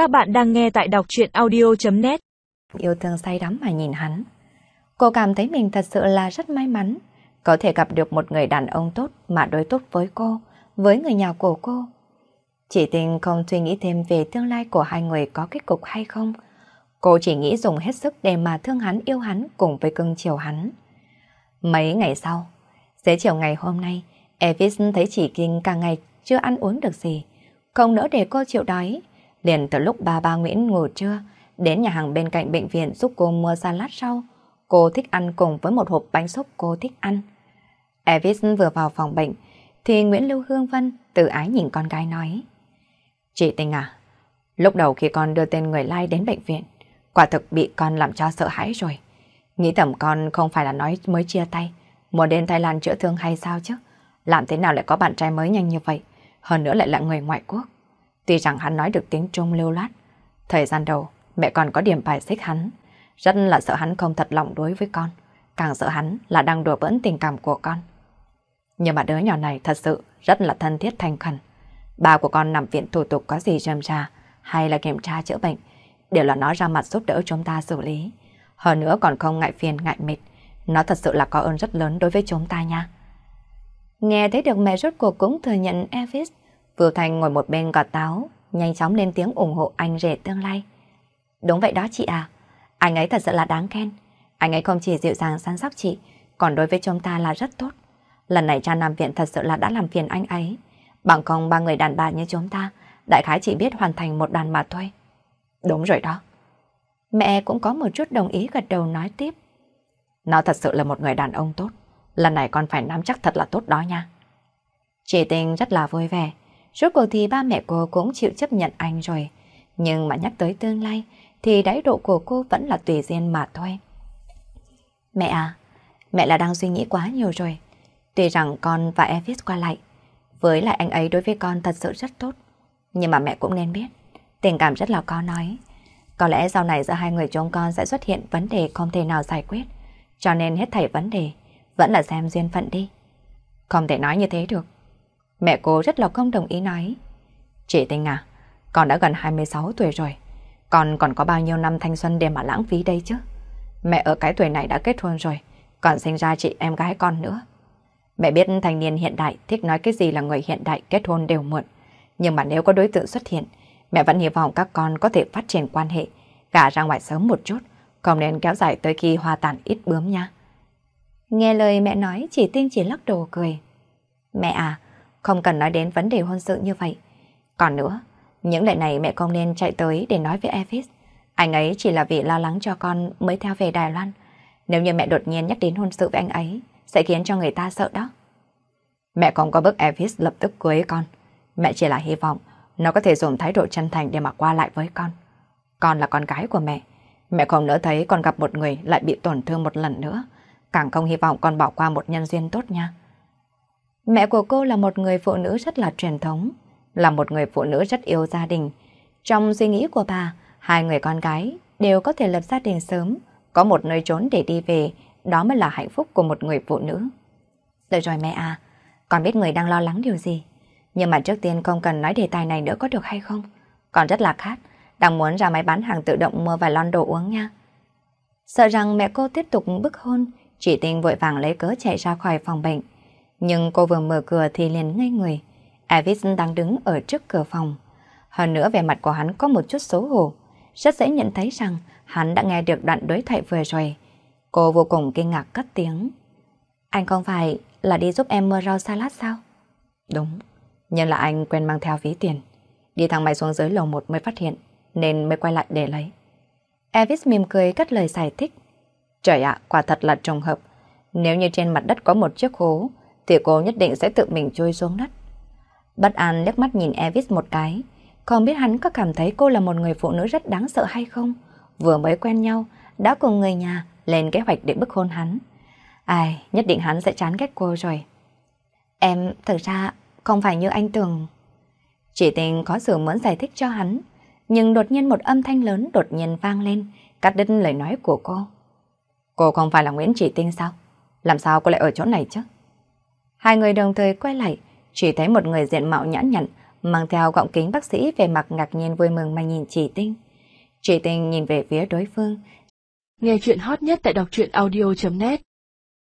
Các bạn đang nghe tại đọc chuyện audio.net Yêu thương say đắm mà nhìn hắn. Cô cảm thấy mình thật sự là rất may mắn, có thể gặp được một người đàn ông tốt mà đối tốt với cô, với người nhà của cô. Chỉ tình không suy nghĩ thêm về tương lai của hai người có kết cục hay không. Cô chỉ nghĩ dùng hết sức để mà thương hắn yêu hắn cùng với cưng chiều hắn. Mấy ngày sau, xế chiều ngày hôm nay, Evis thấy chỉ kinh càng ngày chưa ăn uống được gì. Không nỡ để cô chịu đói. Liền từ lúc ba ba Nguyễn ngủ trưa, đến nhà hàng bên cạnh bệnh viện giúp cô mua salad rau. Cô thích ăn cùng với một hộp bánh xúc cô thích ăn. Evis vừa vào phòng bệnh, thì Nguyễn Lưu Hương Vân tự ái nhìn con gái nói. Chị Tình à, lúc đầu khi con đưa tên người lai đến bệnh viện, quả thực bị con làm cho sợ hãi rồi. Nghĩ tầm con không phải là nói mới chia tay, muốn đến Thái Lan chữa thương hay sao chứ? Làm thế nào lại có bạn trai mới nhanh như vậy? Hơn nữa lại là người ngoại quốc. Tuy rằng hắn nói được tiếng Trung lưu loát, thời gian đầu mẹ còn có điểm bài xích hắn. Rất là sợ hắn không thật lòng đối với con. Càng sợ hắn là đang đùa bỡn tình cảm của con. Nhưng mà đứa nhỏ này thật sự rất là thân thiết thành khẩn. Ba của con nằm viện thủ tục có gì rầm ra hay là kiểm tra chữa bệnh đều là nó ra mặt giúp đỡ chúng ta xử lý. Hơn nữa còn không ngại phiền ngại mệt. Nó thật sự là có ơn rất lớn đối với chúng ta nha. Nghe thấy được mẹ rốt cuộc cũng thừa nhận Elvis. Vừa Thành ngồi một bên gọt táo, nhanh chóng lên tiếng ủng hộ anh rể tương lai. Đúng vậy đó chị à, anh ấy thật sự là đáng khen. Anh ấy không chỉ dịu dàng săn sóc chị, còn đối với chúng ta là rất tốt. Lần này cha nam viện thật sự là đã làm phiền anh ấy. Bằng không ba người đàn bà như chúng ta, đại khái chỉ biết hoàn thành một đàn mà thôi. Đúng rồi đó. Mẹ cũng có một chút đồng ý gật đầu nói tiếp. Nó thật sự là một người đàn ông tốt. Lần này con phải nắm chắc thật là tốt đó nha. Chị tình rất là vui vẻ. Rốt cuộc thì ba mẹ cô cũng chịu chấp nhận anh rồi. Nhưng mà nhắc tới tương lai thì đáy độ của cô vẫn là tùy duyên mà thôi. Mẹ à, mẹ là đang suy nghĩ quá nhiều rồi. Tuy rằng con và Evis qua lại, với lại anh ấy đối với con thật sự rất tốt. Nhưng mà mẹ cũng nên biết, tình cảm rất là có nói. Có lẽ sau này giữa hai người chúng con sẽ xuất hiện vấn đề không thể nào giải quyết. Cho nên hết thảy vấn đề, vẫn là xem duyên phận đi. Không thể nói như thế được. Mẹ cô rất là không đồng ý nói. Chị Tinh à, con đã gần 26 tuổi rồi. Con còn có bao nhiêu năm thanh xuân để mà lãng phí đây chứ? Mẹ ở cái tuổi này đã kết hôn rồi, còn sinh ra chị em gái con nữa. Mẹ biết thanh niên hiện đại thích nói cái gì là người hiện đại kết hôn đều muộn. Nhưng mà nếu có đối tượng xuất hiện, mẹ vẫn hy vọng các con có thể phát triển quan hệ, gả ra ngoài sớm một chút, không nên kéo dài tới khi hoa tàn ít bướm nha. Nghe lời mẹ nói, chỉ tinh chỉ lắc đầu cười. Mẹ à, không cần nói đến vấn đề hôn sự như vậy. Còn nữa, những lời này mẹ không nên chạy tới để nói với Evis. Anh ấy chỉ là vì lo lắng cho con mới theo về Đài Loan. Nếu như mẹ đột nhiên nhắc đến hôn sự với anh ấy, sẽ khiến cho người ta sợ đó. Mẹ không có bức Evis lập tức cưới con. Mẹ chỉ là hy vọng nó có thể dùng thái độ chân thành để mà qua lại với con. Con là con gái của mẹ. Mẹ không nỡ thấy con gặp một người lại bị tổn thương một lần nữa. Càng không hy vọng con bỏ qua một nhân duyên tốt nha. Mẹ của cô là một người phụ nữ rất là truyền thống, là một người phụ nữ rất yêu gia đình. Trong suy nghĩ của bà, hai người con gái đều có thể lập gia đình sớm, có một nơi trốn để đi về, đó mới là hạnh phúc của một người phụ nữ. Được rồi mẹ à, con biết người đang lo lắng điều gì. Nhưng mà trước tiên không cần nói đề tài này nữa có được hay không? Con rất là khát, đang muốn ra máy bán hàng tự động mua vài lon đồ uống nha. Sợ rằng mẹ cô tiếp tục bức hôn, chỉ tình vội vàng lấy cớ chạy ra khỏi phòng bệnh. Nhưng cô vừa mở cửa thì liền ngây người. Elvis đang đứng ở trước cửa phòng. Hơn nữa về mặt của hắn có một chút xấu hổ. Rất dễ nhận thấy rằng hắn đã nghe được đoạn đối thoại vừa rồi. Cô vô cùng kinh ngạc cất tiếng. Anh không phải là đi giúp em mua rau salad sao? Đúng, nhưng là anh quên mang theo ví tiền. Đi thang máy xuống dưới lầu một mới phát hiện, nên mới quay lại để lấy. Elvis mỉm cười cất lời giải thích. Trời ạ, quả thật là trùng hợp. Nếu như trên mặt đất có một chiếc hố, thì cô nhất định sẽ tự mình trôi xuống đất. Bất an liếc mắt nhìn Elvis một cái, không biết hắn có cảm thấy cô là một người phụ nữ rất đáng sợ hay không. Vừa mới quen nhau, đã cùng người nhà lên kế hoạch để bức hôn hắn. Ai, nhất định hắn sẽ chán ghét cô rồi. Em thực ra không phải như anh tưởng. Chỉ tình có sự muốn giải thích cho hắn, nhưng đột nhiên một âm thanh lớn đột nhiên vang lên, cắt đứt lời nói của cô. Cô không phải là Nguyễn Chỉ Tinh sao? Làm sao cô lại ở chỗ này chứ? Hai người đồng thời quay lại, chỉ thấy một người diện mạo nhã nhặn, mang theo gọng kính bác sĩ về mặt ngạc nhiên vui mừng mà nhìn chỉ tinh. Chỉ tinh nhìn về phía đối phương. Nghe chuyện hot nhất tại đọc truyện audio.net